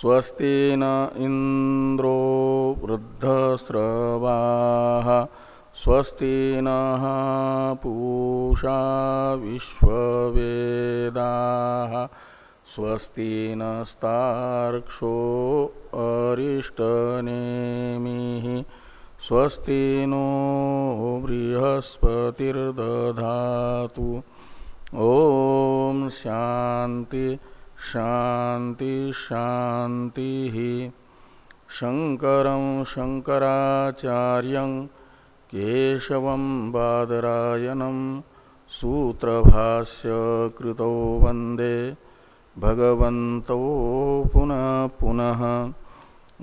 स्वस्ति न इन्द्रो वृद्धस्रवाः स्वस्ति नः पूषा विश्ववेदाः स्वस्ति नस्तार्क्षो अरिष्टनेमिः स्वस्ति नो बृहस्पतिर्दधातु। ॐ शान्ति शान्तिः शङ्करं शङ्कराचार्यं केशवं बादरायणं सूत्रभाष्य कृतो वंदे। भगवन्तौ पुनः पुनः।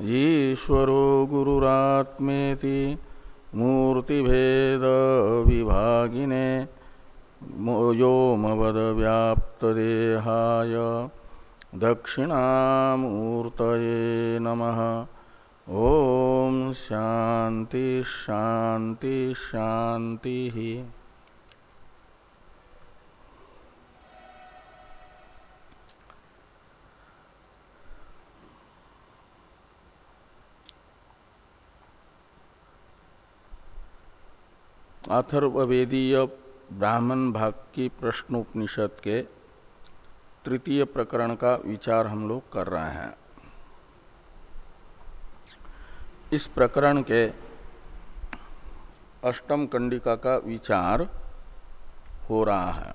ईश्वरो गुरुरात्मेति मूर्तिभेदविभागिने योमवदव्याप्तदेहाय। दक्षिणामूर्तये नमः। ॐ शांति शांति शान्तिः। अथर्वेदीय ब्राह्मण भाग की प्रश्नोपनिषद के तृतीय प्रकरण का विचार हम लोग कर रहे हैं। इस प्रकरण के अष्टम कंडिका का विचार हो रहा है।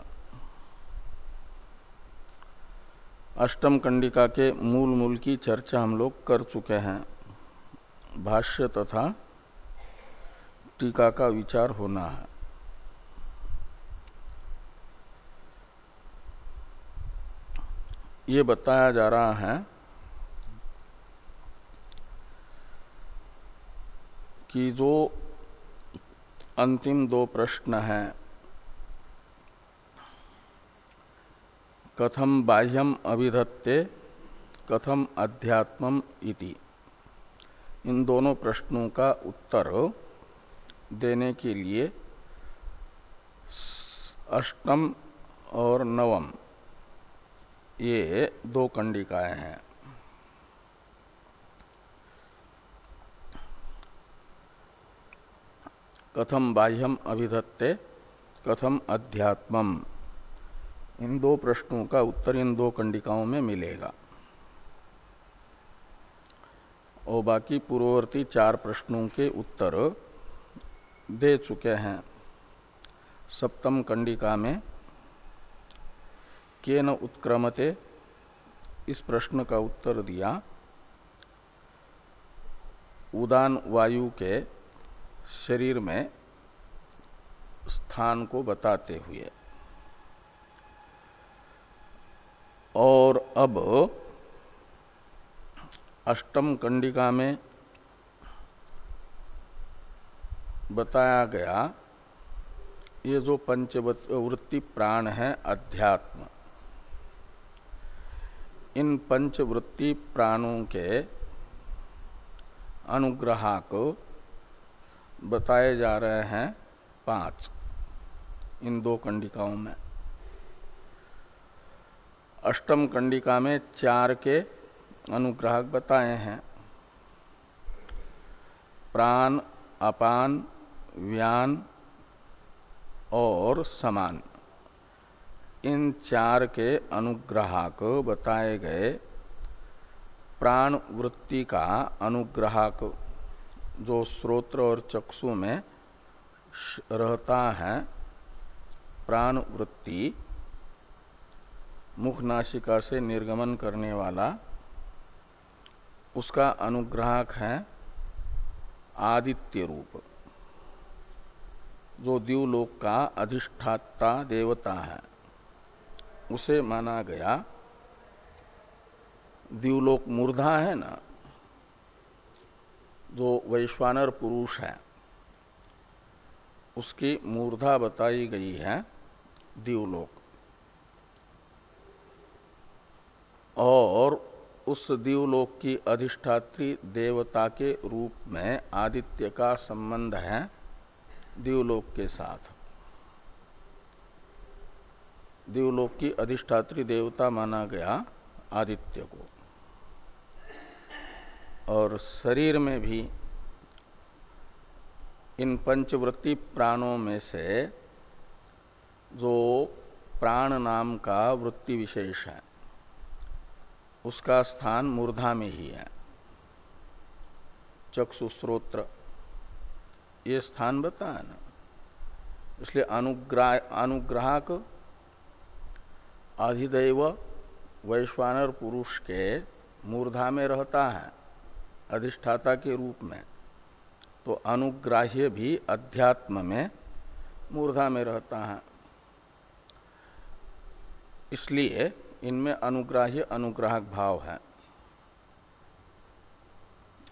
अष्टम कंडिका के मूल मूल की चर्चा हम लोग कर चुके हैं। भाष्य तथा टीका का विचार होना है। ये बताया जा रहा है कि जो अंतिम दो प्रश्न हैं, कथम बाह्यम अभिधत्ते, कथम अध्यात्मम इति। इन दोनों प्रश्नों का उत्तर देने के लिए अष्टम और नवम ये दो कंडिकाएँ हैं। कथम बाह्यम अभिधत्ते, कथम अध्यात्मम। इन दो प्रश्नों का उत्तर इन दो कंडिकाओं में मिलेगा। और बाकी पूर्ववर्ती चार प्रश्नों के उत्तर दे चुके हैं। सप्तम कंडिका में केन उत्क्रमते? इस प्रश्न का उत्तर दिया, उदान वायु के शरीर में स्थान को बताते हुए। और अब अष्टम कंडिका में बताया गया, ये जो पंचवृत्ति प्राण है अध्यात्म। इन पंचवृत्ति प्राणों के अनुग्रहाक बताए जा रहे हैं पाँच, इन दो कंडिकाओं में। अष्टम कंडिका में चार के अनुग्राहक बताए हैं। प्राण, अपान, व्यान और समान। इन चार के अनुग्राहक बताए गए। प्राण वृत्ति का अनुग्राहक जो स्रोत्र और चक्षु में रहता है, प्राण वृत्ति, मुख से निर्गमन करने वाला, उसका अनुग्राहक है आदित्य रूप, जो द्यूलोक का अधिष्ठाता देवता है। उसे माना गया द्यूलोक मूर्धा है ना, जो वैश्वानर पुरुष है, उसकी मूर्धा बताई गई है दीवलोक। और उस दीवलोक की अधिष्ठात्री देवता के रूप में आदित्य का संबंध है दीवलोक के साथ। दीवलोक की अधिष्ठात्री देवता माना गया आदित्य को। और शरीर में भी इन पंचवृत्ति प्राणों में से जो प्राण नाम का वृत्ति विशेष है, उसका स्थान मूर्धा में ही है। चक्षु स्त्रोत्र ये स्थान बताया ना। इसलिए अनुग्रह, अनुग्राहक अधिदैव वैश्वानर पुरुष के मूर्धा में रहता है, अधिष्ठाता के रूप में। तो अनुग्राह्य भी अध्यात्म में मूर्धा में रहता है। इसलिए इनमें अनुग्राह्य, अनुग्राहक भाव है।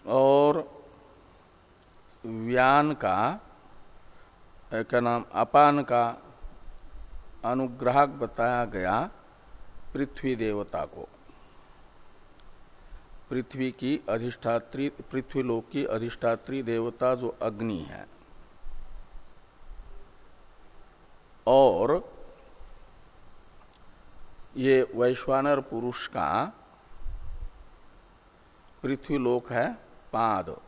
और व्यान का, क्या नाम, अपान का अनुग्राहक बताया गया पृथ्वी देवता को। पृथ्वी की अधिष्ठात्री पृथ्वीलोक की अधिष्ठात्री देवता जो अग्नि है। और ये वैश्वानर पुरुष का पृथ्वीलोक है पाद।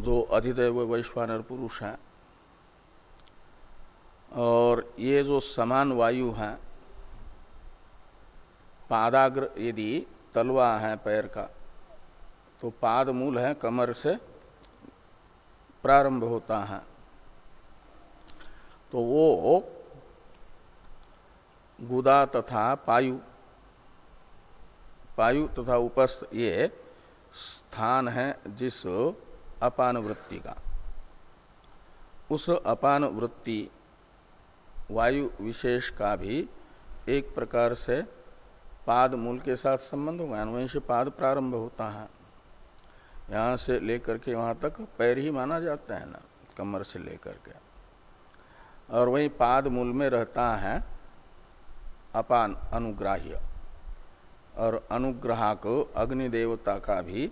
जो अधिदेव वैश्वानर पुरुष है। और ये जो समान वायु है, पादाग्र यदि तलवा है पैर का तो पाद मूल है कमर से प्रारंभ होता है। तो वो गुदा तथा पायु पायु तथा उपस्थ ये स्थान है जिस अपान वृत्ति का। उस अपान वृत्ति वायु विशेष का भी एक प्रकार से पाद मूल के साथ संबंध होगा से पाद प्रारंभ होता है। यहाँ से लेकर के वहाँ तक पैर ही माना जाता है ना, कमर से लेकर के। और वही पाद मूल में रहता है अपान अनुग्राह्य। और अनुग्राहक अग्नि देवता का भी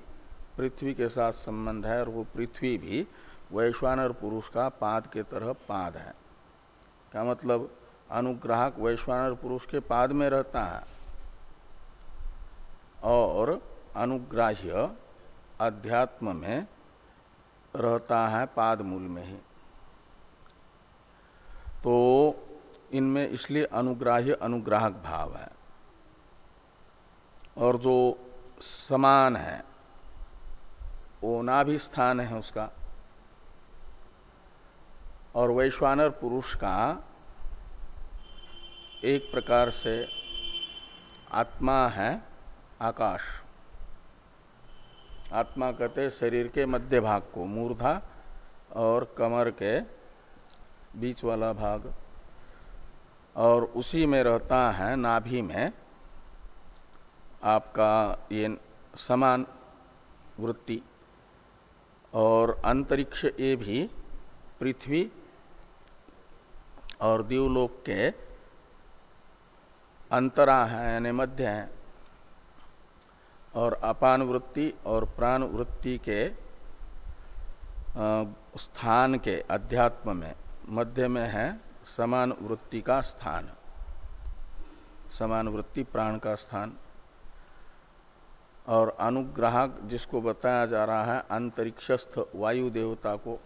पृथ्वी के साथ संबंध है, और वो पृथ्वी भी वैश्वानर पुरुष का पाद के तरह पाद है। क्या मतलब अनुग्राहक वैश्वानर पुरुष के पाद में रहता है। और अनुग्राह्य अध्यात्म में रहता है पाद मूल में ही। तो इनमें इसलिए अनुग्राह्य अनुग्राहक भाव है। और जो समान है वो नाभि स्थान है उसका और वैश्वानर पुरुष का एक प्रकार से आत्मा है आकाश। आत्मा कहते शरीर के मध्य भाग को, मूर्धा और कमर के बीच वाला भाग। और उसी में रहता है, नाभि में आपका ये समान वृत्ति। और अंतरिक्ष ये भी पृथ्वी और दिवलोक के अंतरा है, यानी मध्य है, और अपान वृत्ति और प्राण वृत्ति के स्थान के अध्यात्म में, मध्य में है समान वृत्ति का स्थान। समान वृत्ति, प्राण का स्थान। और अनुग्राहक जिसको बताया जा रहा है, अंतरिक्षस्थ वायु देवता को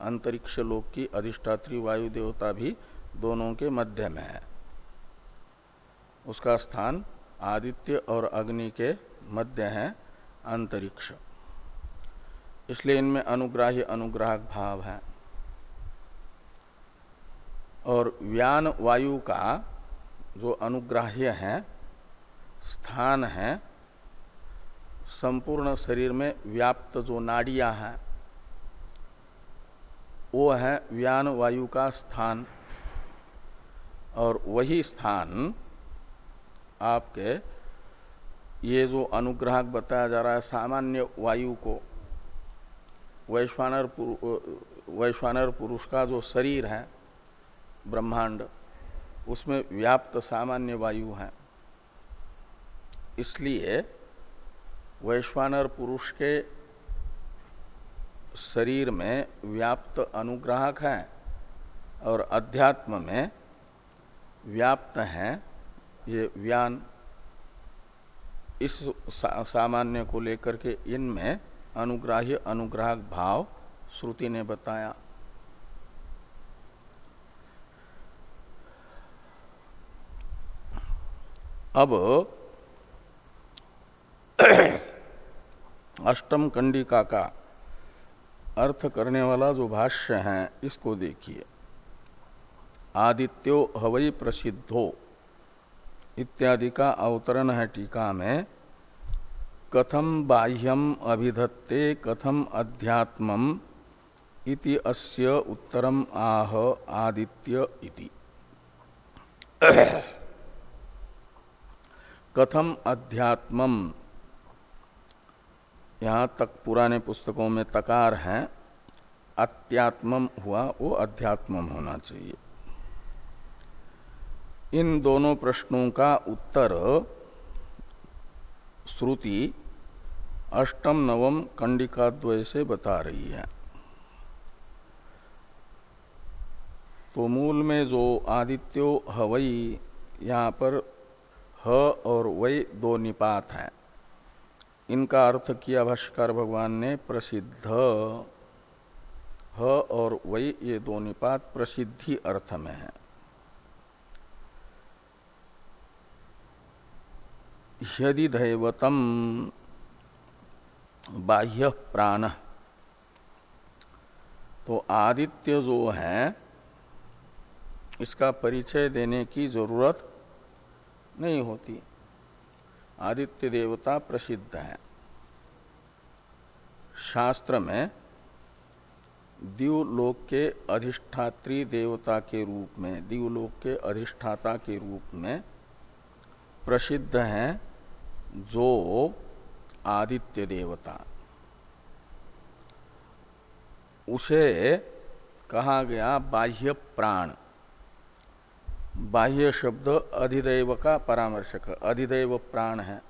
अंतरिक्ष लोक की अधिष्ठात्री वायु देवता भी दोनों के मध्य में है। उसका स्थान आदित्य और अग्नि के मध्य है अंतरिक्ष। इसलिए इनमें अनुग्राह्य अनुग्राहक भाव है। और व्यान वायु का जो अनुग्राह्य है, स्थान है, संपूर्ण शरीर में व्याप्त जो नाड़ियाँ हैं वो है व्यान वायु का स्थान। और वही स्थान आपके ये जो अनुग्राहक बताया जा रहा है सामान्य वायु को वैश्वानर पुरु, वैश्वानर पुरुष का जो शरीर है ब्रह्मांड उसमें व्याप्त सामान्य वायु है। इसलिए वैश्वानर पुरुष के शरीर में व्याप्त अनुग्राहक है और अध्यात्म में व्याप्त हैं ये व्यान इस सा, सामान्य को लेकर के इनमें अनुग्राह्य अनुग्राहक भाव श्रुति ने बताया। अब अष्टम कंडिका का अर्थ करने वाला जो भाष्य है, इसको देखिए। आदित्यो हवई प्रसिद्धो। इत्यादि का अवतरण है टीका में। कथम बाह्यम अभिधत्ते कथम अध्यात्मम इति अस्य उत्तरम आह आदित्य इति। कथम अध्यात्मम यहाँ तक पुराने पुस्तकों में तकार है, अत्यात्मम हुआ, वो अध्यात्मम होना चाहिए। इन दोनों प्रश्नों का उत्तर श्रुति अष्टम नवम कंडिका द्वय से बता रही है। तो मूल में जो आदित्यो हवई यहाँ पर ह और वही दो निपात हैं। इनका अर्थ किया भाष्कर भगवान ने प्रसिद्ध। ह और वही ये दो निपात प्रसिद्धि अर्थ में है। यदि दैवतम बाह्य प्राण तो आदित्य जो है, इसका परिचय देने की ज़रूरत नहीं होती। आदित्य देवता प्रसिद्ध है। शास्त्र में दिवलोक के अधिष्ठात्री देवता के रूप में, दिवलोक के अधिष्ठाता के रूप में प्रसिद्ध हैं जो आदित्य देवता। उसे कहा गया बाह्य प्राण। बाह्य शब्द अधिदैव का परामर्शक, अधिदैव प्राण है।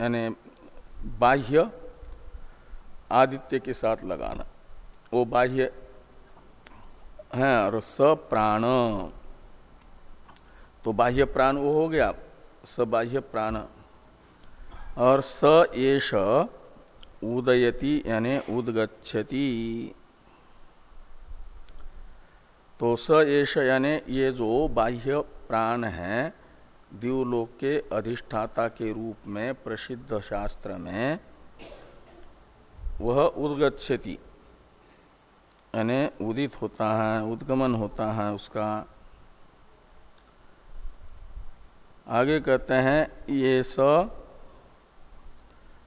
यानी बाह्य आदित्य के साथ लगाना। वो बाह्य है और स प्राण। तो बाह्य प्राण वो हो गया, स बाह्य प्राण। और स एष उदयति, यानी उदगछति तो स एष यानी ये जो बाह्य प्राण है, दिवलोक के अधिष्ठाता के रूप में प्रसिद्ध शास्त्र में, वह उदगछति यानी उदित होता है, उद्गमन होता है उसका। आगे कहते हैं, ये स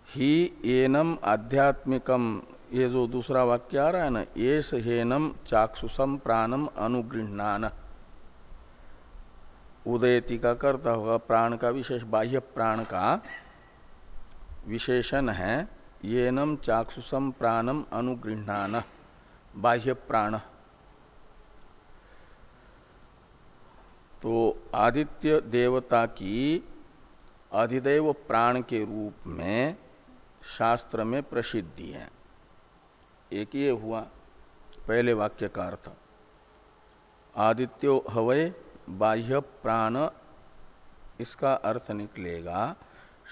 ही एनम आध्यात्मिकम ये जो दूसरा वाक्य आ रहा है ना ये हेनम चाक्षुषम प्राणम अनुगृहणान। उदयती का करता होगा प्राण का विशेष, बाह्य प्राण का विशेषण है, येनम चाक्षुषम प्राणम अनुगृहणान, बाह्य प्राण। तो आदित्य देवता की अधिदेव प्राण के रूप में शास्त्र में प्रसिद्धि है। एक ये हुआ, पहले वाक्य का अर्थ आदित्यो हवय बाह्य प्राण, इसका अर्थ निकलेगा,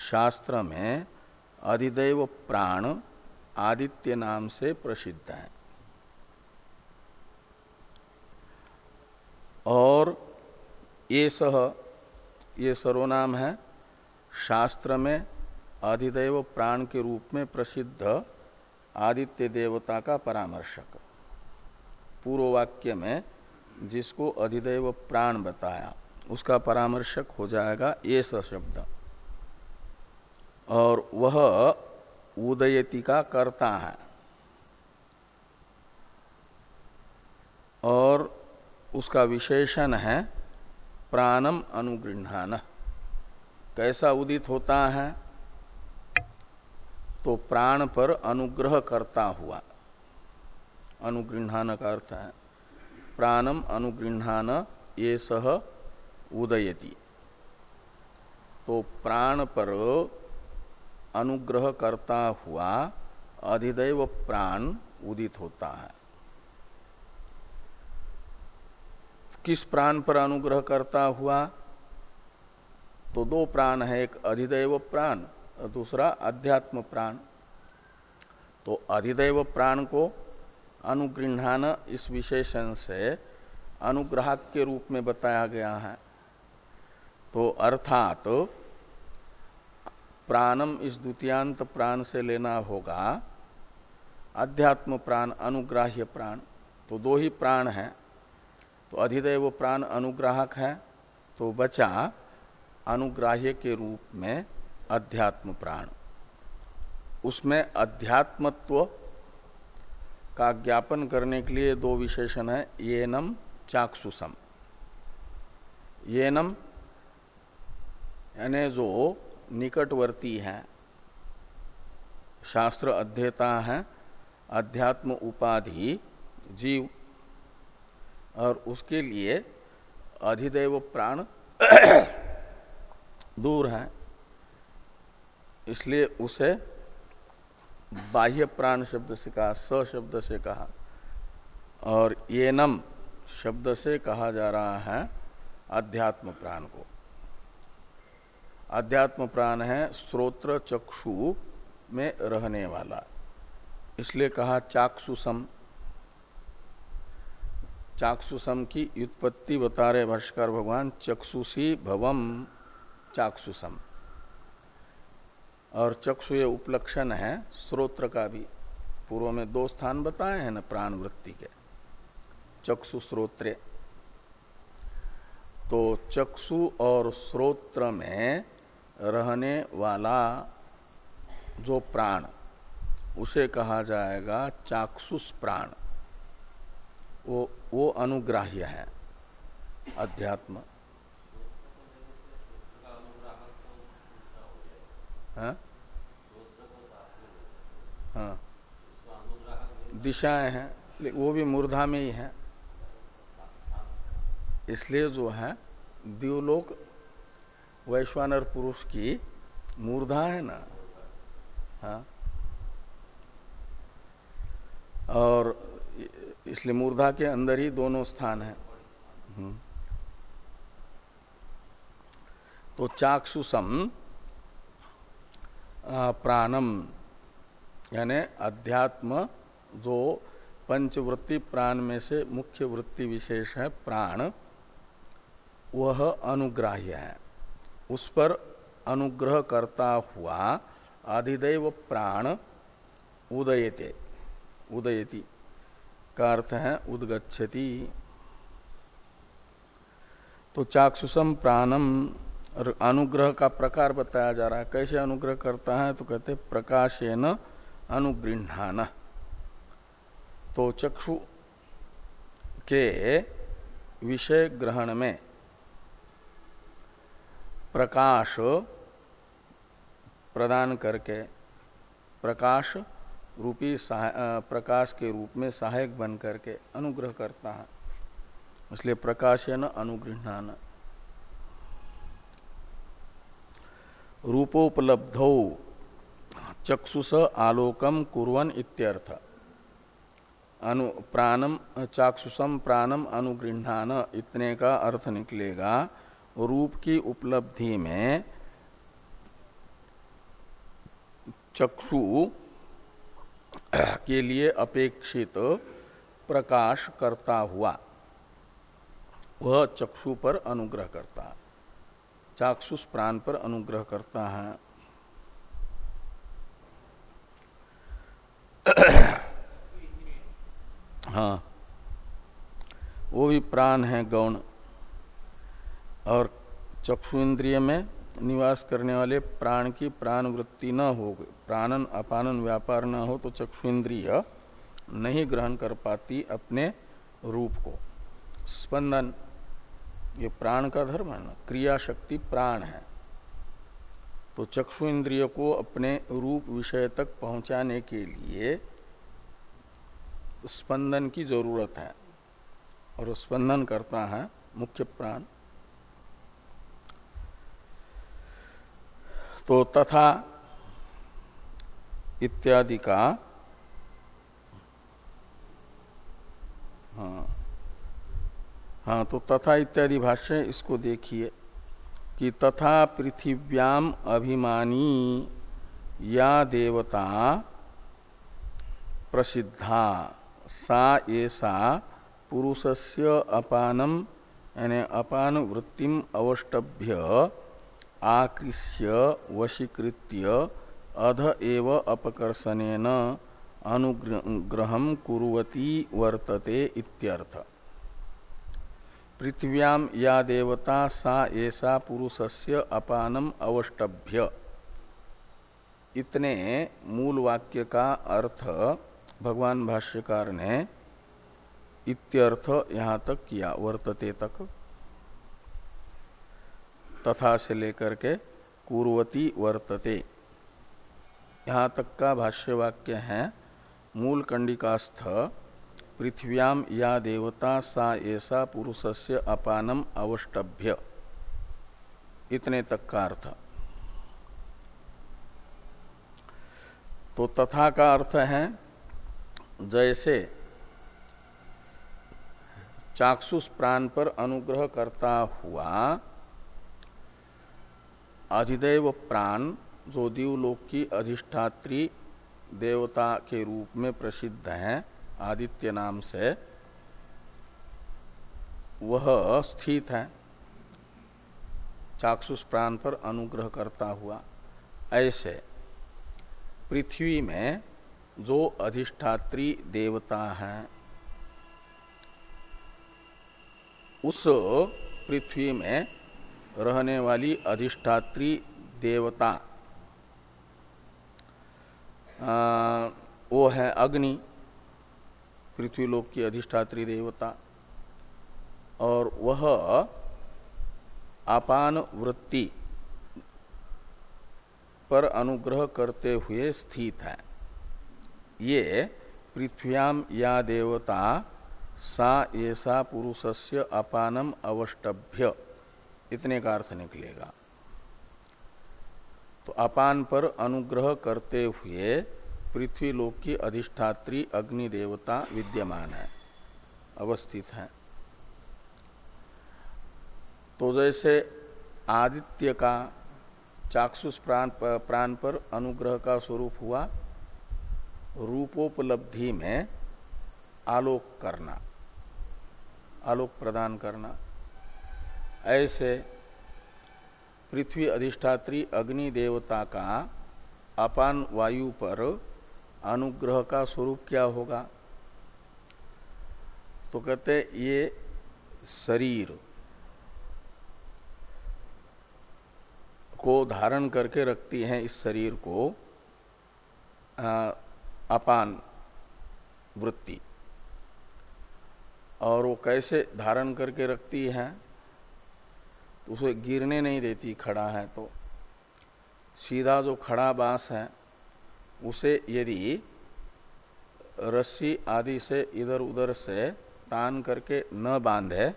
शास्त्र में अधिदेव प्राण आदित्य नाम से प्रसिद्ध है। और ये सह, ये सर्वनाम है, शास्त्र में अधिदेव प्राण के रूप में प्रसिद्ध आदित्य देवता का परामर्शक। पूर्व वाक्य में जिसको अधिदेव प्राण बताया, उसका परामर्शक हो जाएगा ये शब्द। और वह उदयति का कर्ता है। और उसका विशेषण है प्राणम अनुगृहान कैसा उदित होता है? तो प्राण पर अनुग्रह करता हुआ। अनुगृहान का अर्थ है, प्राणम अनुगृहान ये सह उदयति। तो प्राण पर अनुग्रह करता हुआ अधिदैव प्राण उदित होता है। किस प्राण पर अनुग्रह करता हुआ? तो दो प्राण है, एक अधिदैव प्राण दूसरा अध्यात्म प्राण। तो अधिदेव प्राण को अनुगृहान इस विशेषण से अनुग्राहक के रूप में बताया गया है। तो अर्थात तो प्राणम इस द्वितीयांत प्राण से लेना होगा। अध्यात्म प्राण, अनुग्राह्य प्राण। तो दो ही प्राण है। तो अधिदेव प्राण अनुग्राहक है। तो बचा अनुग्राह्य के रूप में अध्यात्म प्राण। उसमें अध्यात्मत्व का ज्ञापन करने के लिए दो विशेषण है, येनम चाक्षुषम। येनम यानी जो निकटवर्ती है, शास्त्र अध्येता है, अध्यात्म उपाधि, जीव, और उसके लिए अधिदेव प्राण दूर है। इसलिए उसे बाह्य प्राण शब्द से कहा, स शब्द से कहा। और ये नम शब्द से कहा जा रहा है अध्यात्म प्राण को। अध्यात्म प्राण है स्रोत्र चक्षु में रहने वाला। इसलिए कहा चाक्षुसम चाक्षुसम की उत्पत्ति बता रहे भाष्कर भगवान, चक्षुषी भवम चाक्षुसम और चक्षु ये उपलक्षण है, स्रोत्र का भी। पूर्व में दो स्थान बताए हैं ना प्राण वृत्ति के। चक्षु स्रोत्र। तो चक्षु और स्रोत्र में रहने वाला जो प्राण, उसे कहा जाएगा चाक्षुष प्राण। वो वो अनुग्राह्य है, अध्यात्म। हाँ? हाँ। दिशाएँ हैं वो भी मूर्धा में ही है। इसलिए जो है द्यूलोक वैश्वानर पुरुष की मूर्धा है ना। हाँ। और इसलिए मूर्धा के अंदर ही दोनों स्थान है। हम्म। तो चाक्षुषम प्राणम यानी अध्यात्म, जो पंचवृत्ति प्राण में से मुख्य वृत्ति विशेष है प्राण, वह अनुग्राह्य है। उस पर अनुग्रह करता हुआ आदिदेव प्राण उदयते, उदयति का अर्थ है उदगछति तो चाक्षुषम प्राणम अनुग्रह का प्रकार बताया जा रहा है। कैसे अनुग्रह करता है? तो कहते प्रकाशेन अनुगृहान तो चक्षु के विषय ग्रहण में प्रकाश प्रदान करके, प्रकाश रूपी प्रकाश के रूप में सहायक बन करके अनुग्रह करता है। इसलिए प्रकाशन अनुगृहान रूपोपलब्ध। चक्षुष आलोकम कुरन इत्यर्थ। अनु प्राणम चाक्षुषम प्राणम अनुगृहान इतने का अर्थ निकलेगा। रूप की उपलब्धि में चक्षु के लिए अपेक्षित प्रकाश करता हुआ, वह चक्षु पर अनुग्रह करता। है चाक्षुष प्राण पर अनुग्रह करता है। हाँ। वो भी प्राण है गौण। और चक्षु इंद्रिय में निवास करने वाले प्राण की प्राण वृत्ति न हो, प्राणन अपानन व्यापार न हो तो चक्षु इंद्रिय नहीं ग्रहण कर पाती अपने रूप को। स्पंदन ये प्राण का धर्म है ना क्रिया शक्ति प्राण है। तो चक्षु इंद्रिय को अपने रूप विषय तक पहुँचाने के लिए स्पंदन की ज़रूरत है, और स्पंदन करता है मुख्य प्राण। तो तथा इत्यादि का हाँ तो तथा इत्यादि भाष्य इसको देखिए कि तथा पृथिव्याम अभिमानी या देवता प्रसिद्धा, सा ऐसा पुरुषस्य अपानम यानी अपान वृत्तिम अवष्टभ्य, आकृष्य, वशीकृत्य, अध एव अपकर्षणेन अनुग्रह कुरुवती वर्तते इत्यर्थ। पृथ्व्याम या देवता सा ऐसा पुरुषस्य अपानम अवष्टभ्य। इतने मूल वाक्य का अर्थ भगवान भाष्यकार ने इत्यर्थ यहाँ तक किया, वर्तते तक। तथा से लेकर के कुरवती वर्तते। यहाँ तक का भाष्य वाक्य है मूल कंडिकास्थ पृथ्व्याम या देवता सा ऐसा पुरुषस्य अपानम अवष्टभ्य। इतने तक का अर्थ। तो तथा का अर्थ है, जैसे चाक्षुष प्राण पर अनुग्रह करता हुआ अधिदेव प्राण, जो दीवलोक की अधिष्ठात्री देवता के रूप में प्रसिद्ध है आदित्य नाम से वह स्थित है। चाक्षुष प्राण पर अनुग्रह करता हुआ। ऐसे पृथ्वी में जो अधिष्ठात्री देवता है उस पृथ्वी में रहने वाली अधिष्ठात्री देवता आ, वो है अग्नि। पृथ्वीलोक की अधिष्ठात्री देवता, और वह अपान वृत्ति पर अनुग्रह करते हुए स्थित है। ये पृथ्व्याम या देवता, सा ऐसा पुरुषस्य अपानम अवष्टभ्य। इतने का अर्थ निकलेगा। तो अपान पर अनुग्रह करते हुए पृथ्वी लोक की अधिष्ठात्री अग्नि देवता विद्यमान है, अवस्थित है। तो जैसे आदित्य का चाक्षुष प्राण प्राण पर अनुग्रह का स्वरूप हुआ, रूपोपलब्धि में आलोक करना, आलोक प्रदान करना। ऐसे पृथ्वी अधिष्ठात्री अग्नि देवता का अपान वायु पर अनुग्रह का स्वरूप क्या होगा? तो कहते ये शरीर को धारण करके रखती हैं, इस शरीर को अपान वृत्ति। और वो कैसे धारण करके रखती है तो उसे गिरने नहीं देती, खड़ा है तो। सीधा जो खड़ा बाँस है उसे यदि रस्सी आदि से इधर उधर से तान करके न बांधे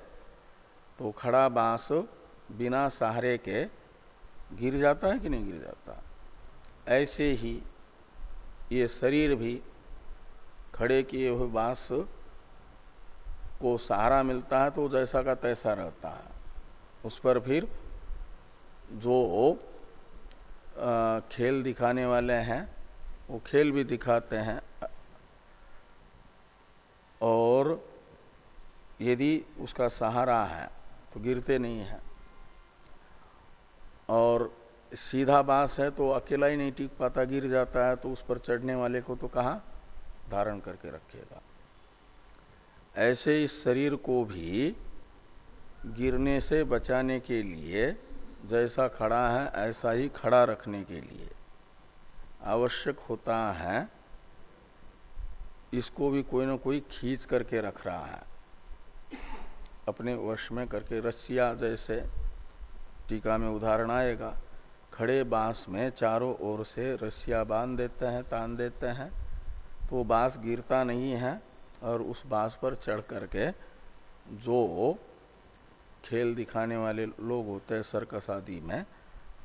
तो खड़ा बाँस बिना सहारे के गिर जाता है कि नहीं गिर जाता? ऐसे ही ये शरीर भी खड़े किए हुए बाँस को सहारा मिलता है तो जैसा का तैसा रहता है। उस पर फिर जो खेल दिखाने वाले हैं वो खेल भी दिखाते हैं। और यदि उसका सहारा है तो गिरते नहीं है। और सीधा बाँस है तो अकेला ही नहीं टिक पाता, गिर जाता है तो उस पर चढ़ने वाले को तो कहा? धारण करके रखेगा। ऐसे इस शरीर को भी गिरने से बचाने के लिए जैसा खड़ा है, ऐसा ही खड़ा रखने के लिए। आवश्यक होता है, इसको भी कोई ना कोई खींच करके रख रहा है। अपने वश में करके रस्सिया जैसे टीका में उदाहरण आएगा, खड़े बाँस में चारों ओर से रस्सिया बाँध देते हैं, तान देते हैं तो बाँस गिरता नहीं है और उस बाँस पर चढ़ करके जो खेल दिखाने वाले लोग होते हैं सर्कस आदि में,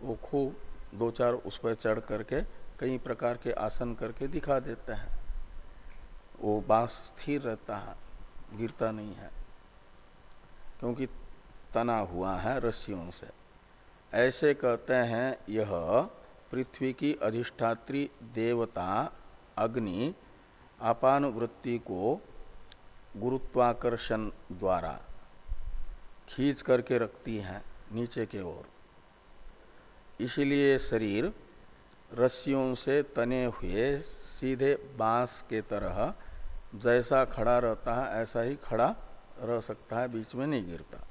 वो खूब दो चार उस पर चढ़ करके कई प्रकार के आसन करके दिखा देते हैं। वो बाँस स्थिर रहता है, गिरता नहीं है, क्योंकि तना हुआ है रस्सियों से। ऐसे कहते हैं, यह पृथ्वी की अधिष्ठात्री देवता अग्नि अपान वृत्ति को गुरुत्वाकर्षण द्वारा खींच करके रखती है नीचे के ओर। इसीलिए शरीर रस्सियों से तने हुए सीधे बाँस के तरह जैसा खड़ा रहता है ऐसा ही खड़ा रह सकता है बीच में नहीं गिरता।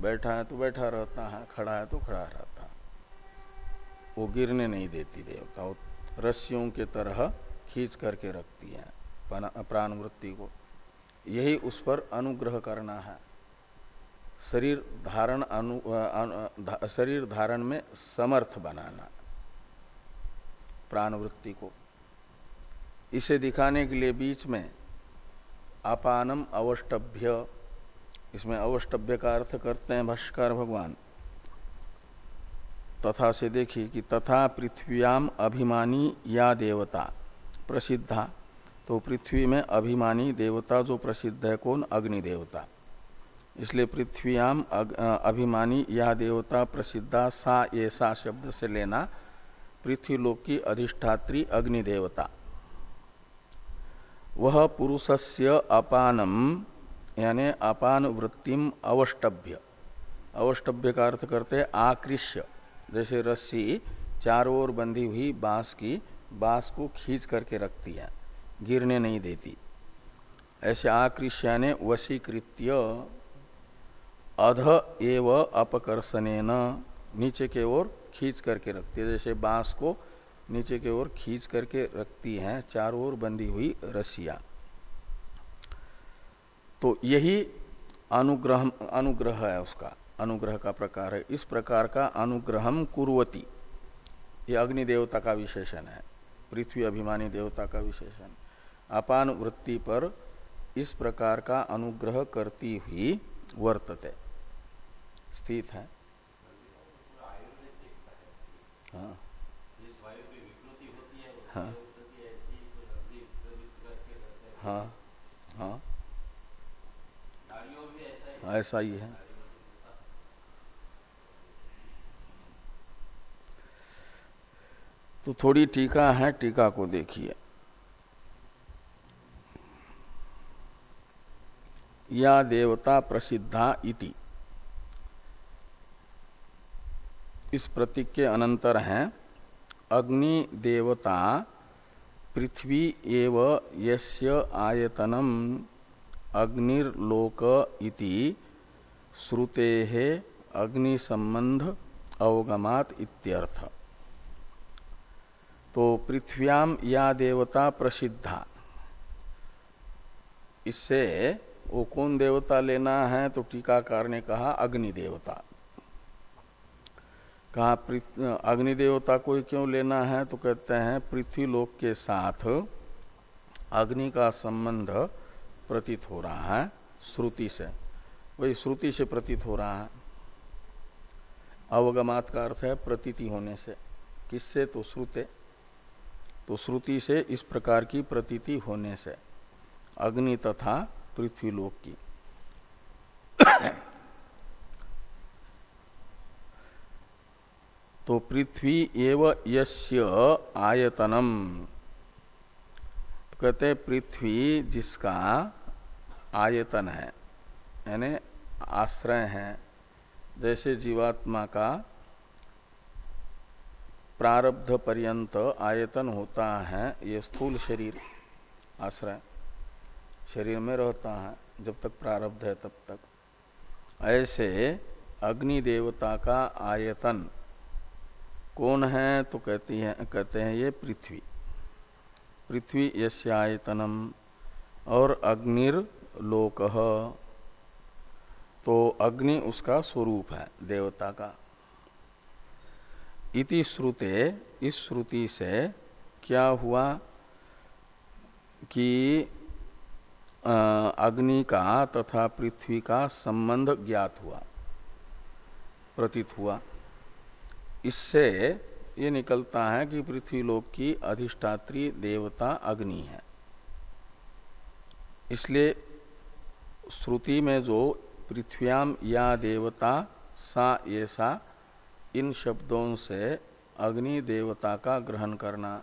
बैठा है तो बैठा रहता है खड़ा है तो खड़ा रहता है। वो गिरने नहीं देती देवता रस्सियों के तरह खींच करके रखती है प्राण वृत्ति को। यही उस पर अनुग्रह करना है। शरीर धारण अनु, धा, शरीर धारण में समर्थ बनाना। प्राणवृत्ति को। इसे दिखाने के लिए बीच में अपानम अवष्टभ्य, इसमें अवष्टभ्य का अर्थ करते हैं भाष्कर भगवान। तथा से देखिए कि तथा पृथ्व्याम अभिमानी या देवता प्रसिद्धा। तो पृथ्वी में अभिमानी देवता जो प्रसिद्ध है कौन? अग्नि देवता। इसलिए पृथ्व्याम अभिमानी या देवता प्रसिद्धा सा, ये सा शब्द से लेना पृथ्वीलोक की अधिष्ठात्री अग्नि देवता वह पुरुषस्य अपानम, यानी अपान वृत्तिम अवष्टभ्य। अवष्टभ्य का अर्थ करते आकृष्य। जैसे रस्सी चारों ओर बंधी हुई बाँस की, बाँस को खींच करके रखती है, गिरने नहीं देती। ऐसे आकृष्य ने वशीकृत्य अध एव अपकर्षण नीचे के ओर खींच करके रखती है। जैसे बाँस को नीचे के ओर खींच करके रखती हैं, चारों ओर बंधी हुई रसिया तो यही अनुग्रह अनुग्रह है उसका। अनुग्रह का प्रकार है। इस प्रकार का अनुग्रहम कुर्वती। ये अग्नि देवता का विशेषण है। पृथ्वी अभिमानी देवता का विशेषण। अपान वृत्ति पर इस प्रकार का अनुग्रह करती हुई वर्तते। स्थित है। हाँ। हाँ हाँ। हाँ ऐसा ही है। तो थोड़ी टीका है टीका को देखिए। या देवता प्रसिद्धा इति। इस प्रतीक के अनंतर हैं। अग्नि देवता, पृथ्वी एव यस्य आयतनम, अग्निर्लोक इति, श्रुते अग्नि संबंध अवगमात इत्यर्थ। तो पृथ्व्याम या देवता प्रसिद्धा। इससे वो कौन देवता लेना है? तो टीकाकार ने कहा, अग्नि देवता। कहा अग्नि देवता को क्यों लेना है? तो कहते हैं पृथ्वी लोक के साथ अग्नि का संबंध प्रतीत हो रहा है, श्रुति से। वही श्रुति से प्रतीत हो रहा है। अवगमात का अर्थ है प्रतीति होने से। किससे? तो श्रुते। तो श्रुति से इस प्रकार की प्रतीति होने से। अग्नि तथा पृथ्वी लोक की। तो पृथ्वी एव यस्य आयतनम। तो कहते पृथ्वी जिसका आयतन है, यानी आश्रय है। जैसे जीवात्मा का प्रारब्ध पर्यंत आयतन होता है, ये स्थूल शरीर, आश्रय शरीर में रहता है, जब तक प्रारब्ध है तब तक। ऐसे अग्नि देवता का आयतन कौन है? तो कहती है, कहते हैं ये पृथ्वी। पृथ्वी यश्यायतनम और अग्निर्लोक। तो अग्नि उसका स्वरूप है, देवता का। इति श्रुते, इस श्रुति से क्या हुआ कि अग्नि का तथा पृथ्वी का संबंध ज्ञात हुआ, प्रतीत हुआ। इससे ये निकलता है कि पृथ्वी लोक की अधिष्ठात्री देवता अग्नि है। इसलिए श्रुति में जो पृथ्व्याम या देवता सा ये सा, इन शब्दों से अग्नि देवता का ग्रहण करना,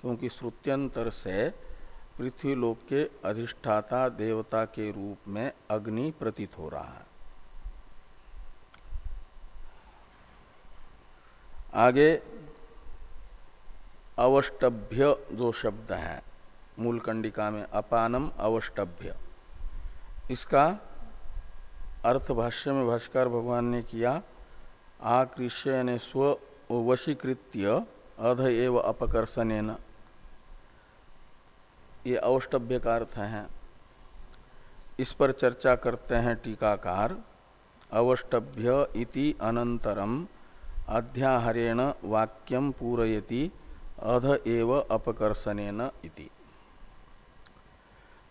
क्योंकि श्रुत्यंतर से पृथ्वी लोक के अधिष्ठाता देवता के रूप में अग्नि प्रतीत हो रहा है। आगे अवष्टभ्य जो शब्द है मूल कंडिका में अपानम अवष्टभ्य। इसका अर्थ भाष्य में भाष्कर भगवान ने किया आकृष्य यानी स्व वशीकृत्य अध एव अपकर्षण ये अवष्टभ्य का अर्थ है। इस पर चर्चा करते हैं टीकाकार, अवष्टभ्य इति अनंतरम अध्याहरेण वाक्यम पूरयति, अध एव अपकर्षण इति।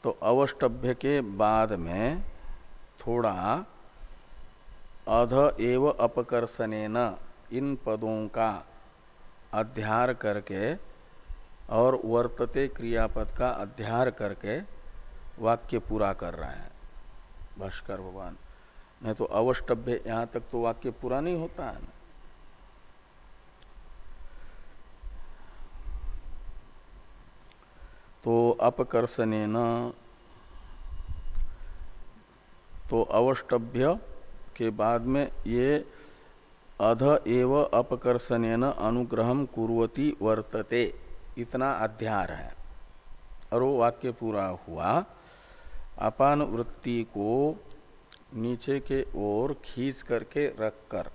तो अवष्टभ्य के बाद में थोड़ा अध एव अपकर्षण इन पदों का अध्यार करके और वर्तते क्रियापद का अध्यार करके वाक्य पूरा कर रहे हैं। भाष्कर भगवान, नहीं तो अवष्टभ्य, यहाँ तक तो वाक्य पूरा नहीं होता है तो अपकर्षण तो अवष्टभ्य के बाद में ये अध एव अपकर्षण अनुग्रह कुरती वर्तते। इतना अध्यार है। और वो वाक्य पूरा हुआ, अपान वृत्ति को नीचे के ओर खींच करके रखकर,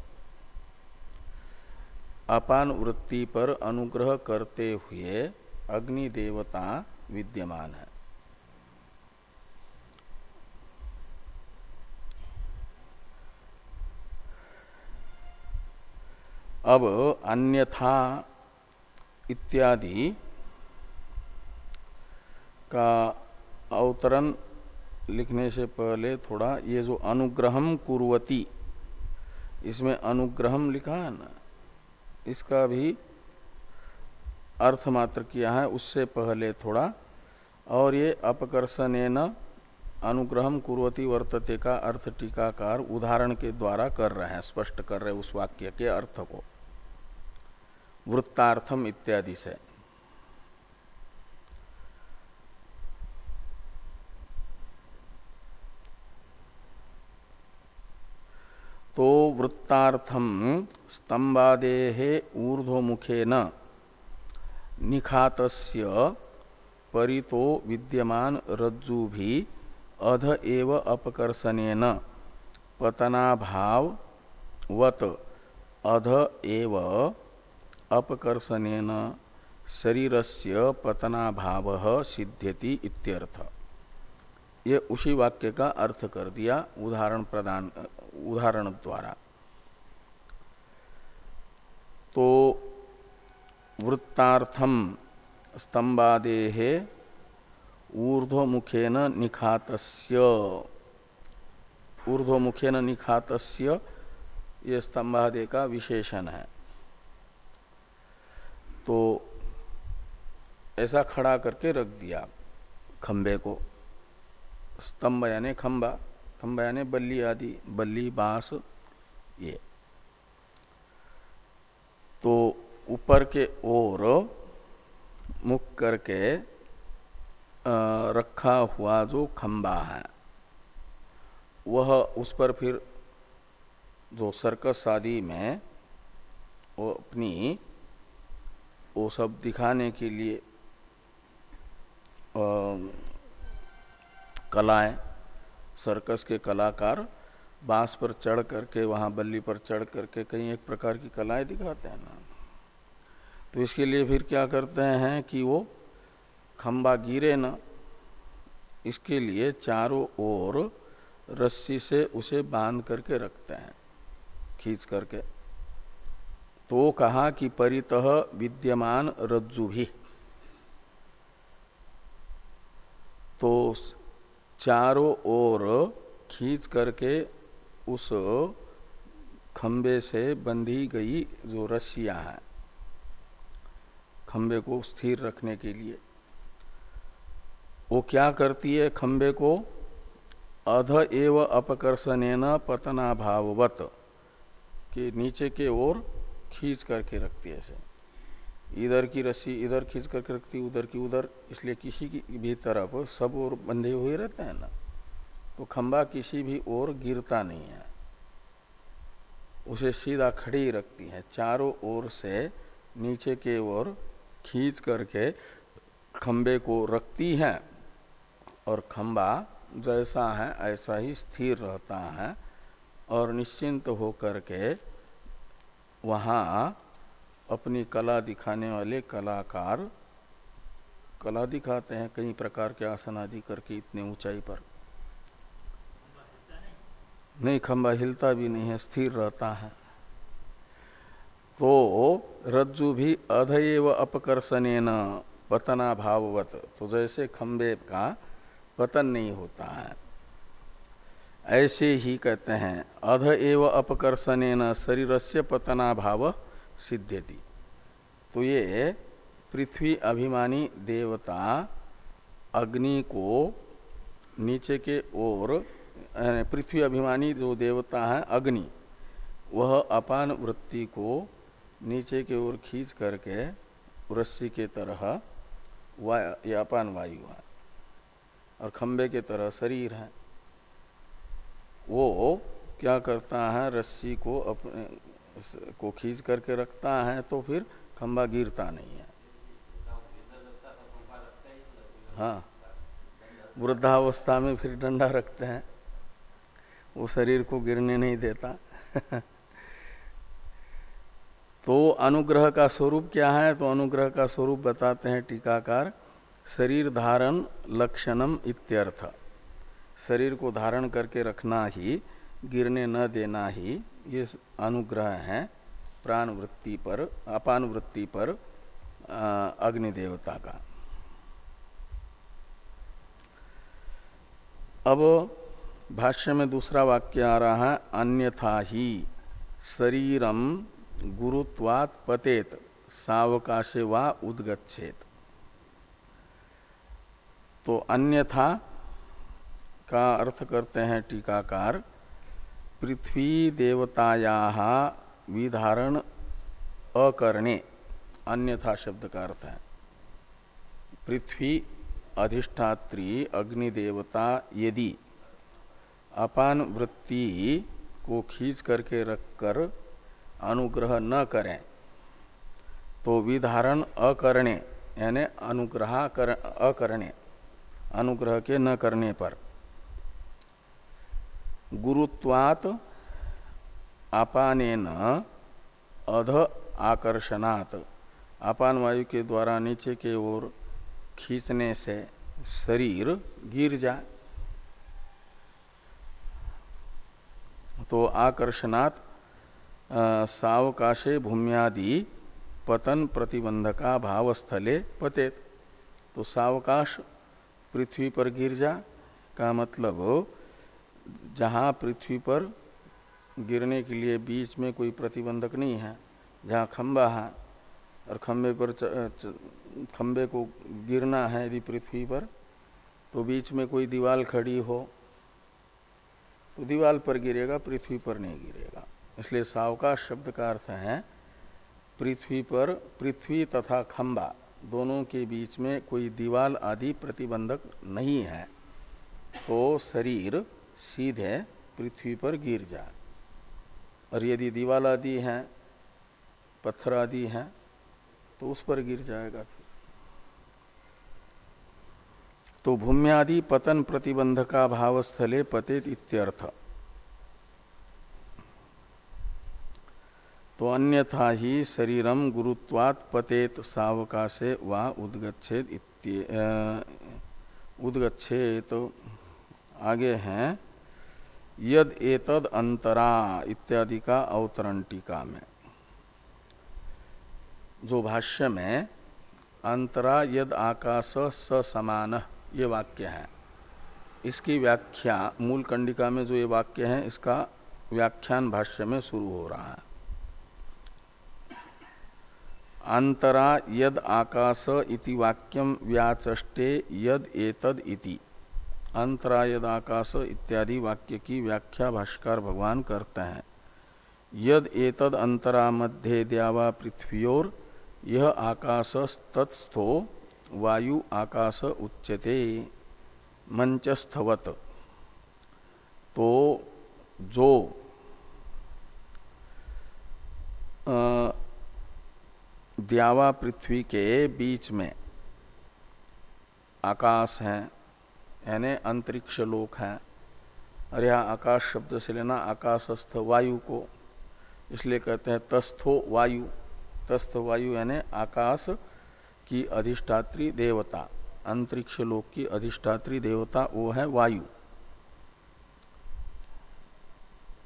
अपान वृत्ति पर अनुग्रह करते हुए अग्नि देवता विद्यमान है। अब अन्यथा इत्यादि का अवतरण लिखने से पहले थोड़ा ये जो अनुग्रहम कुरवती, इसमें अनुग्रहम लिखा है ना, इसका भी अर्थ मात्र किया है, उससे पहले थोड़ा। और ये अपकर्षण अनुग्रह कुरवती वर्तते का अर्थ टीकाकार उदाहरण के द्वारा कर रहे हैं, स्पष्ट कर रहे उस वाक्य के अर्थ को। वृत्तार्थम इत्यादि से। तो वृत्तार्थम स्तंभादे ऊर्ध्वमुखे न निखातस्य परितो विद्यमान रज्जु भी अध एव अपकर्षण पतनाभाव वत अध एव अपकर्षण शरीरस्य पतनाभाव सिद्ध्यति इत्यर्थ। ये उसी वाक्य का अर्थ कर दिया उदाहरण प्रदान, उदाहरण द्वारा। तो वृत्तार्थम स्तंभादे ऊर्ध्वमुखेन निखातस्य। ऊर्ध्वमुखेन निखातस्य ये स्तंभादे का विशेषण है। तो ऐसा खड़ा करके रख दिया खंबे को। स्तंभ यानी खंबा खंबा यानी बल्ली आदि, बल्ली, बाँस, ये। तो ऊपर के ओर मुख करके रखा हुआ जो खंबा है, वह उस पर फिर जो सर्कस आदि में वो अपनी, वो सब दिखाने के लिए कलाएँ, सर्कस के कलाकार बाँस पर चढ़ करके, वहाँ बल्ली पर चढ़ करके कई एक प्रकार की कलाएँ दिखाते हैं ना। तो इसके लिए फिर क्या करते हैं कि वो खंबा गिरे न, इसके लिए चारों ओर रस्सी से उसे बाँध करके रखते हैं, खींच करके। तो कहा कि परितः विद्यमान रज्जु भी। तो चारों ओर खींच करके उस खंबे से बंधी गई जो रस्सियाँ हैं खंबे को स्थिर रखने के लिए। वो क्या करती है? खंबे को अध एव अपकर्षण पतना भाववत के नीचे के ओर खींच करके रखती है ऐसे। इधर की रस्सी इधर खींच करके रखती, उधर की उधर, इसलिए किसी की भी तरफ़ सब ओर बंधे हुए रहते हैं ना। तो खंबा किसी भी ओर गिरता नहीं है। उसे सीधा खड़ी रखती है, चारों ओर से नीचे के ओर खींच करके खंबे को रखती है और खम्बा जैसा है, ऐसा ही स्थिर रहता है और निश्चिंत होकर के वहाँ अपनी कला दिखाने वाले कलाकार, कला दिखाते हैं, कई प्रकार के आसन आदि करके इतने ऊंचाई पर। नहीं खम्बा हिलता भी नहीं है, स्थिर रहता है। तो रज्जु भी अधएव अपकर्षण पतना भाववत। तो जैसे खंबे का पतन नहीं होता है। ऐसे ही कहते हैं, अध एव अपकर्षण शरीर से पतना भाव सिद्ध्यति। तो ये पृथ्वी अभिमानी देवता अग्नि को नीचे के ओर पृथ्वी अभिमानी जो देवता है, अग्नि, वह अपान वृत्ति को नीचे की ओर खींच करके रस्सी के तरह वाय अपान वायु है और खंबे के तरह शरीर है। वो क्या करता है? रस्सी को अपने, को खींच करके रखता है तो फिर खंबा गिरता नहीं है। हाँ। वृद्धावस्था में फिर डंडा रखते हैं। वो शरीर को गिरने नहीं देता। तो अनुग्रह का स्वरूप क्या है? तो अनुग्रह का स्वरूप बताते हैं टीकाकार, शरीर धारण लक्षणम इत्यर्थ। शरीर को धारण करके रखना ही, गिरने न देना ही, ये अनुग्रह है प्राण वृत्ति पर अपान वृत्ति पर अग्निदेवता का। अब भाष्य में दूसरा वाक्य आ रहा है, अन्यथा ही शरीरम गुरुत्वात पतेत सावकाशे वा उदगछेत तो अन्यथा का अर्थ करते हैं टीकाकार, पृथ्वी देवताया विधारण अकरणे, अन्यथा शब्द का अर्थ है। पृथ्वी अधिष्ठात्री अग्निदेवता यदि अपान वृत्ति को खींच करके रखकर अनुग्रह न करें। तो विधारण अकरणे यानी अनुग्रह कर, अकरणे अनुग्रह के न करने पर। गुरुत्वात आपान अध आकर्षणात। आपान वायु के द्वारा नीचे के ओर खींचने से शरीर गिर जाए। तो आकर्षणात सावकाशे भूम्यादि पतन प्रतिबंधका भाव स्थले पतेत। तो सावकाश पृथ्वी पर गिर जा, का मतलब जहाँ पृथ्वी पर गिरने के लिए बीच में कोई प्रतिबंधक नहीं है, जहाँ खम्बा है, और खंबे पर खंबे को गिरना है यदि पृथ्वी पर तो बीच में कोई दीवार खड़ी हो तो दीवाल पर गिरेगा, पृथ्वी पर नहीं गिरेगा। इसलिए सावकाश शब्द का अर्थ है, पृथ्वी पर पृथ्वी तथा खंबा, दोनों के बीच में कोई दीवाल आदि प्रतिबंधक नहीं है। तो शरीर सीधे पृथ्वी पर गिर जाए। और यदि दीवाल आदि है, पत्थर आदि है तो उस पर गिर जाएगा तो भूम्यादि पतन प्रतिबंधका भाव स्थले पतेत इत्यर्थ। तो अन्यथा ही शरीरम गुरुत्वात पतेत सावकाशे वा उदगछेद उदगछेत तो आगे हैं। यद एतद अंतरा इत्यादि का अवतरण टीका में। जो भाष्य में, अंतरा यद आकाश स समान ये वाक्य है। इसकी व्याख्या मूल कंडिका में जो ये वाक्य है, इसका व्याख्यान भाष्य में शुरू हो रहा है। अंतरा यद आकाश इति वाक्यम व्याचष्टे यद एतद इति। अंतरा यद आकाश इत्यादि वाक्य की व्याख्या भाष्कर भगवान करते हैं। यद एतद अंतरा मध्य द्यावा पृथ्वीयोर, यह आकाश तत्स्थो वायु आकाश उच्यते। मंचस्थवत। तो जो द्यावा पृथ्वी के बीच में आकाश है, यानी अंतरिक्ष लोक है। और यह आकाश शब्द से लेना आकाशस्थ वायु को, इसलिए कहते हैं तस्थो वायु। तस्थ वायु यानी आकाश की अधिष्ठात्री देवता, अंतरिक्ष लोक की अधिष्ठात्री देवता वो है वायु।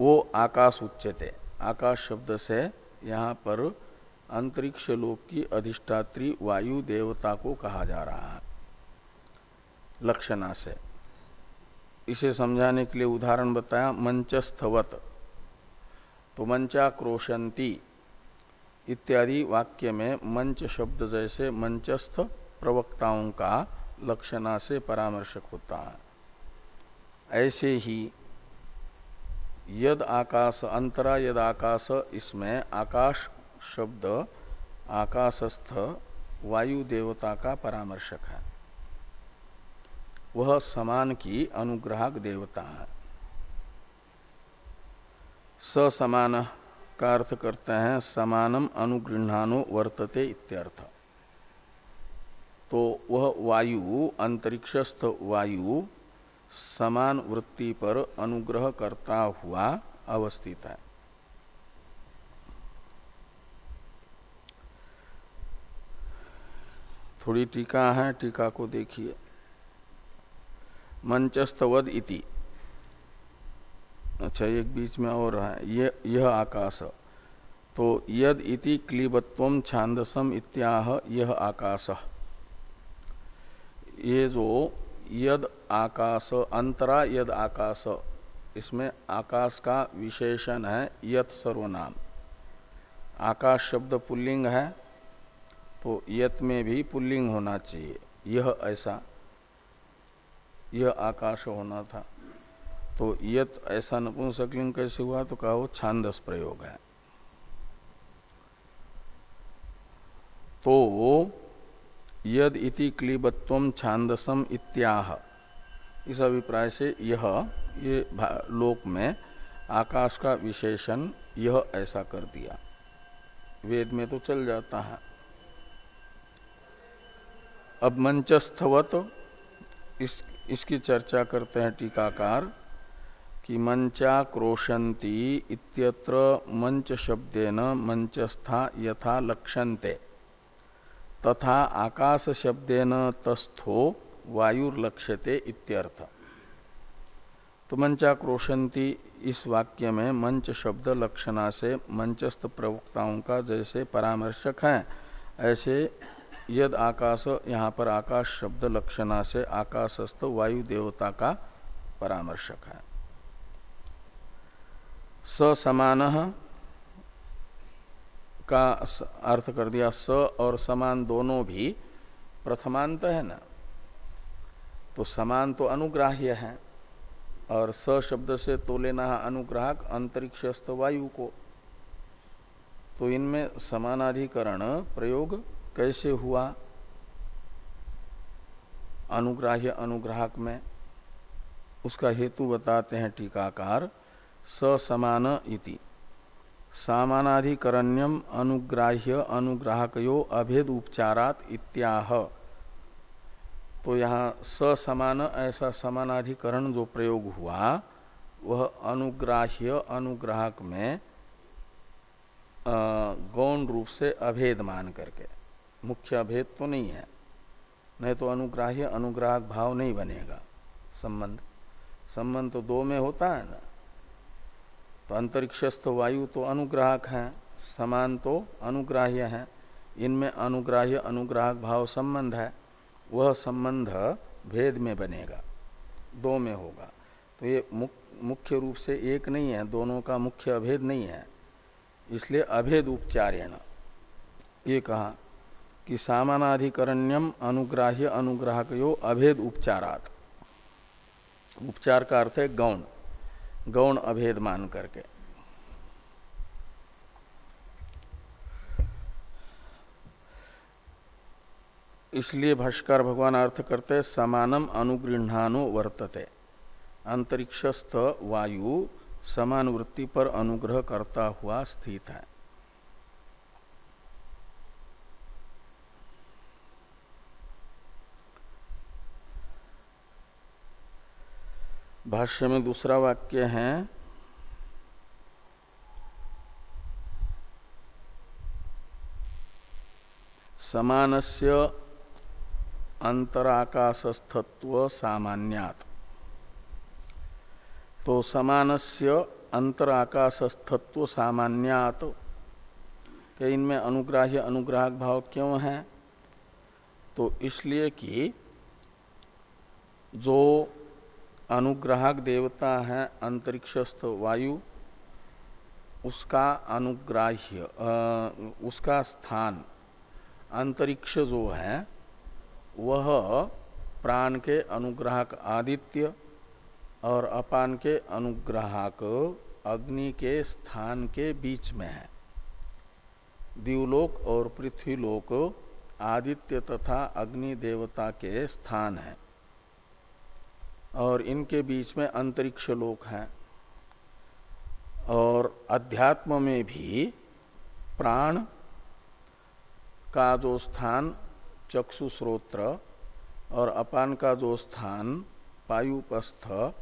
वो आकाश उच्चते आकाश शब्द से यहाँ पर अंतरिक्ष लोक की अधिष्ठात्री वायु देवता को कहा जा रहा है। लक्षणा से इसे समझाने के लिए उदाहरण बताया, मंचस्थवत। तो मंचा क्रोशंती इत्यादि वाक्य में मंच शब्द जैसे मंचस्थ प्रवक्ताओं का लक्षणा से परामर्शक होता है। ऐसे ही यद आकाश अंतरा यद आकाश, इसमें आकाश शब्द आकाशस्थ वायु देवता का परामर्शक है। वह समान की अनुग्राहक देवता है। समान का अर्थ करते हैं, समानम अनुगृहानो वर्तते इत्यर्थ। तो वह वायु, अंतरिक्षस्थ वायु, समान वृत्ति पर अनुग्रह करता हुआ अवस्थित है। थोड़ी टीका है, टीका को देखिए। मंचस्तवद इति। अच्छा एक बीच में और है। ये, यह आकाश। तो यद इति क्लीबत्व छांदसम इत्याह, यह आकाश। ये जो यद आकाश, अंतरा यद आकाश, इसमें आकाश का विशेषण है, यत सर्वनाम। आकाश शब्द पुल्लिंग है। तो यत में भी पुल्लिंग होना चाहिए। यह ऐसा, यह आकाश होना था। तो यत ऐसा नपुंसकलिंग कैसे हुआ? तो कहा वो छांदस प्रयोग है। तो यद इति क्लीबत्व छांदसम इत्याह। इस अभिप्राय से यह, ये लोक में आकाश का विशेषण यह ऐसा कर दिया। वेद में तो चल जाता है। अब मंचस्थवत, इस, इसकी चर्चा करते हैं टीकाकार, कि मंचा क्रोशंती इत्यत्र मंच शब्देन मंचस्था यथा लक्षन्ते, तथा आकाश शब्देन तस्थो वायुर्लक्ष्यते इत्यर्थ। तो मंचाक्रोशंती इस वाक्य में मंच शब्द लक्षणा से मंचस्थ प्रवक्ताओं का जैसे परामर्शक है, ऐसे यद आकाश, यहाँ पर आकाश शब्द लक्षणा से आकाशस्थ वायु देवता का परामर्शक है। स समान का अर्थ कर दिया, स और समान दोनों भी प्रथमांत है ना? तो समान तो अनुग्राह्य है, और स शब्द से तो लेना है अनुग्राहक अंतरिक्षस्थ वायु को। तो इनमें समानाधिकरण प्रयोग कैसे हुआ? अनुग्राह्य अनुग्राहक में उसका हेतु बताते हैं टीकाकार स समान इति। सामानाधिकरण्यम अनुग्राह्य अनुग्राहको अभेद उपचारात इत्याह। तो यहाँ समान ऐसा समानाधिकरण जो प्रयोग हुआ, वह अनुग्राह्य अनुग्राहक में गौण रूप से अभेद मान करके। मुख्य अभेद तो नहीं है। नहीं तो अनुग्राह्य, अनुग्राहक भाव नहीं बनेगा। संबंध। संबंध तो दो में होता है ना। तो अंतरिक्षस्थ वायु तो अनुग्राहक है, समान तो अनुग्राह्य है। इनमें अनुग्राह्य, अनुग्राहक भाव संबंध है। वह संबंध भेद में बनेगा। दो में होगा। तो ये मुख्य रूप से एक नहीं है, दोनों का मुख्य अभेद नहीं है। इसलिए अभेद उपचारेण। ये कहा कि सामानाधिकरण्यम अनुग्राह्य अनुग्राहक यो अभेद उपचारात। उपचार का अर्थ है गौण। गौण अभेद मान करके। इसलिए भाष्कर भगवान अर्थ करते समानम अनुगृहानो वर्तते। अंतरिक्षस्थ वायु समान वृत्ति पर अनुग्रह करता हुआ स्थित है। भाष्य में दूसरा वाक्य है, समानस्य अंतराकाशस्थत्व सामान्यात। तो समानस्य अंतराकाशस्थत्व सामान्यात के इनमें अनुग्राह्य अनुग्राहक भाव क्यों है? तो इसलिए कि जो अनुग्राहक देवता है अंतरिक्षस्थ वायु, उसका अनुग्राह्य उसका स्थान, अंतरिक्ष जो है, वह प्राण के अनुग्राहक आदित्य और अपान के अनुग्राहक अग्नि के स्थान के बीच में है। दिवलोक और पृथ्वीलोक आदित्य तथा अग्नि देवता के स्थान है। और इनके बीच में अंतरिक्ष लोक है। और अध्यात्म में भी प्राण का जो स्थान, चक्षु श्रोत्र और अपान का जो स्थान, पायुपस्थ,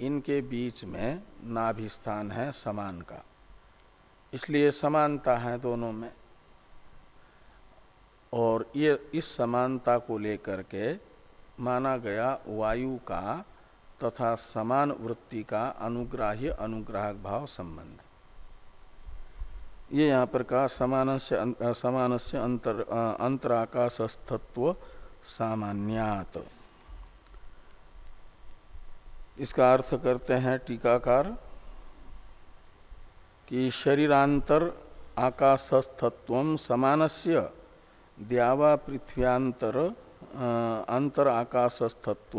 इनके बीच में नाभि स्थान है समान का। इसलिए समानता है दोनों में। और ये इस समानता को लेकर के माना गया वायु का तथा समान वृत्ति का अनुग्राह्य अनुग्राहक भाव संबंध। ये यहाँ पर कहा समान से समान से अंतर अंतराकाशस्थत्व सामान्यात। इसका अर्थ करते हैं टीकाकार कि शरीरांतर आकाशस्थत्व समानस्य द्यावा पृथ्व्यांतर अंतर आकाशस्थत्व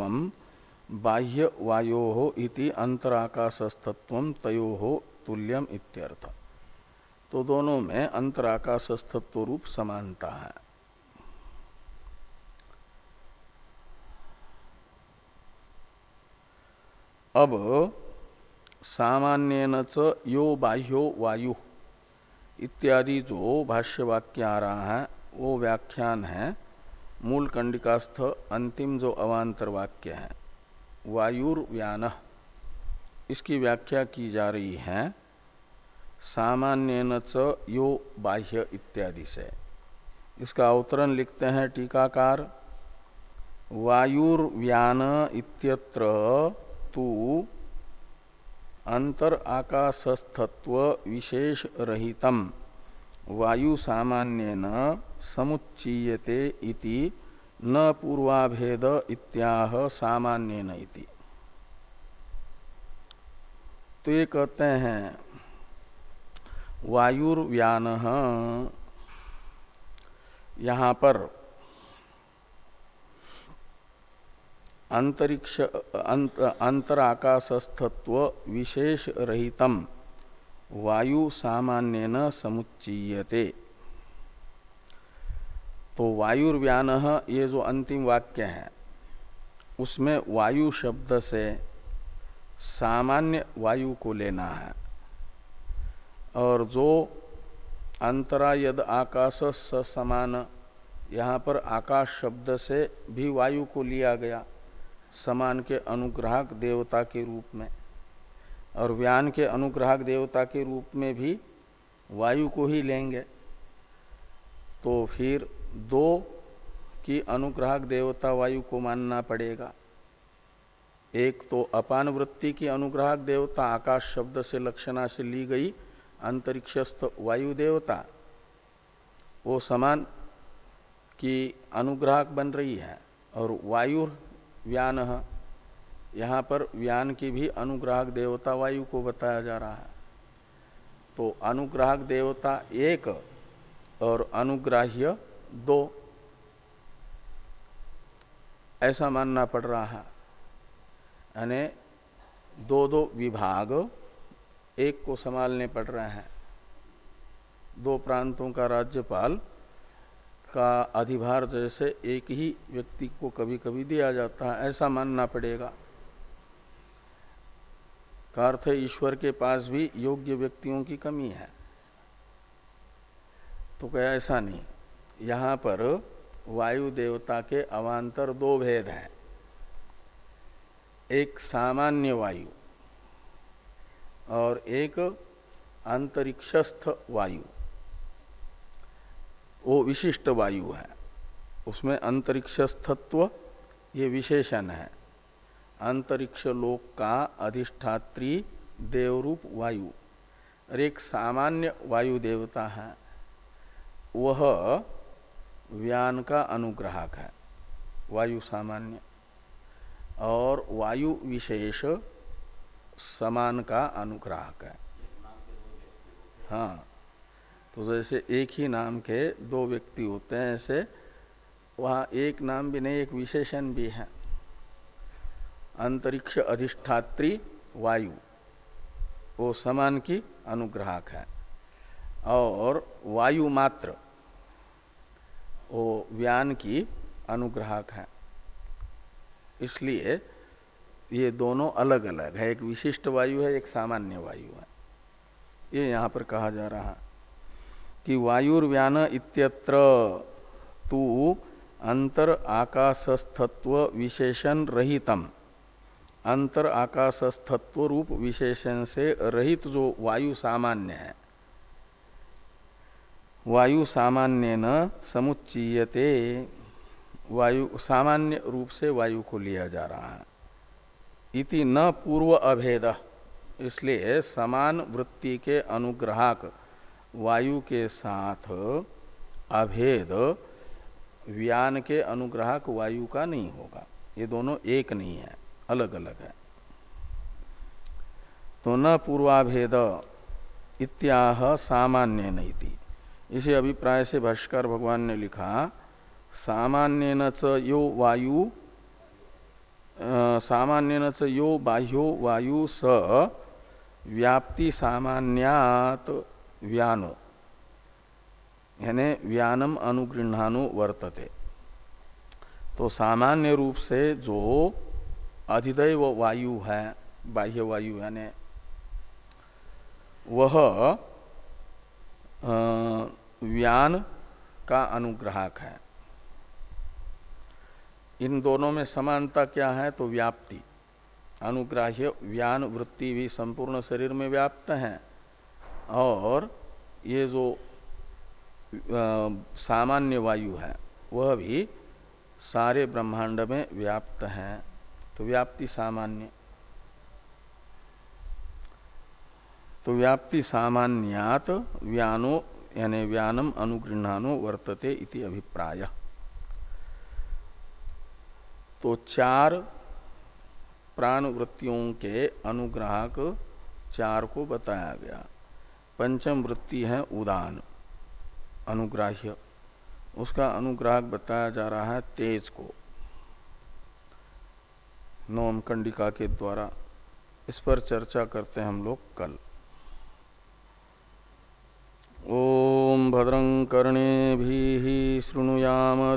बाह्य वायो हो इति अंतराकाशस्तत्व तयो हो तुल्यम इत्यर्थ। तो दोनों में अंतराकाशस्तत्व रूप समानता है। अब सामान्य यो बाह्यो वायु इत्यादि जो भाष्य वाक्य आ रहा है, वो व्याख्यान है। मूल कंडिकास्थ अंतिम जो अवान्तर वाक्य है। वायुर्व्यान। इसकी व्याख्या की जा रही है सामान्य च यो बाह्य इत्यादि से। इसका अवतरण लिखते हैं टीकाकार, वायुर्व्यान इत्यत्र तू अंतर आकाशस्थत्व विशेष रहितम। वायु सामान्य समुच्चीयते इति न पूर्वाभेद इत्याह सामान्य इति। तो ये कहते हैं वायुर्व्यान यहाँ पर अंतरिक्ष अंत, अंतराकाशस्थत्व विशेष रहितम वायु सामान्य न समुच्चीयते। तो वायुर्व्यान ये जो अंतिम वाक्य है, उसमें वायु शब्द से सामान्य वायु को लेना है। और जो अंतरा यद आकाश स समान, यहाँ पर आकाश शब्द से भी वायु को लिया गया, समान के अनुग्राहक देवता के रूप में। और व्यान के अनुग्राहक देवता के रूप में भी वायु को ही लेंगे। तो फिर दो की अनुग्राहक देवता वायु को मानना पड़ेगा। एक तो अपान वृत्ति की अनुग्राहक देवता आकाश शब्द से लक्षणा से ली गई अंतरिक्षस्थ वायु देवता, वो समान की अनुग्राहक बन रही है। और वायु व्यान यहाँ पर व्यान की भी अनुग्राहक देवता वायु को बताया जा रहा है। तो अनुग्राहक देवता एक और अनुग्राह्य दो। ऐसा मानना पड़ रहा है। यानी दो दो विभाग एक को संभालने पड़ रहे हैं। दो प्रांतों का राज्यपाल का अधिभार जैसे एक ही व्यक्ति को कभी कभी दिया जाता है, ऐसा मानना पड़ेगा। का अर्थ ईश्वर के पास भी योग्य व्यक्तियों की कमी है। तो क्या ऐसा नहीं? यहाँ पर वायु देवता के अवान्तर दो भेद हैं। एक सामान्य वायु और एक अंतरिक्षस्थ वायु। वो विशिष्ट वायु है। उसमें अंतरिक्षस्थत्व ये विशेषण है। अंतरिक्ष लोक का अधिष्ठात्री देवरूप वायु। और एक सामान्य वायु देवता है। वह व्यान का अनुग्राहक है। वायु सामान्य। और वायु विशेष समान का अनुग्राहक है। हाँ। तो जैसे एक ही नाम के दो व्यक्ति होते हैं, ऐसे वहाँ एक नाम भी नहीं, एक विशेषण भी है। अंतरिक्ष अधिष्ठात्री वायु, वो समान की अनुग्राहक है। और वायु मात्र। वो व्यान की अनुग्राहक है। इसलिए ये दोनों अलग अलग है। एक विशिष्ट वायु है, एक सामान्य वायु है। ये यहाँ पर कहा जा रहा कि वायुर्व्यान इत्यत्र तू अंतर आकाशस्थत्व विशेषण रहितम। अंतर आकाशस्थत्व रूप विशेषण से रहित जो वायु सामान्य है। वायु सामान्य न समुच्चीयते। वायु, सामान्य रूप से वायु को लिया जा रहा है। इति न पूर्व अभेद, इसलिए समान वृत्ति के अनुग्राहक वायु के साथ अभेद, व्यान के अनुग्राहक वायु का नहीं होगा। ये दोनों एक नहीं है अलग अलग है। तो न पूर्वाभेद, इत्याह सामान्य नहीं थी इसे अभिप्राय से भाष्कर भगवान ने लिखा सामान्य न यो वायु सामान्य न यो बाह्यो वायु स व्याप्ति सामान्यात व्यानो। यानी व्यानम अनुगृहानु वर्तते। तो सामान्य रूप से जो अधिदैव वायु है, बाह्य वायु यानी, वह व्यान का अनुग्राहक है। इन दोनों में समानता क्या है? तो व्याप्ति। अनुग्राह्य व्यान वृत्ति भी संपूर्ण शरीर में व्याप्त है। और ये जो सामान्य वायु है, वह भी सारे ब्रह्मांड में व्याप्त है। तो व्याप्ति सामान्य। तो व्याप्ति सामान्यात व्यानो यानी व्यानम अनुगृहानो वर्तते इति अभिप्राय। तो चार प्राण वृत्तियों के अनुग्राहक चार को बताया गया। पंचम वृत्ति है उदान, अनुग्राह्य। उसका अनुग्राहक बताया जा रहा है तेज को। नवम कंडिका के द्वारा इस पर चर्चा करते हैं हम लोग कल। ओम भद्रं कर्णे भी शृणुयाम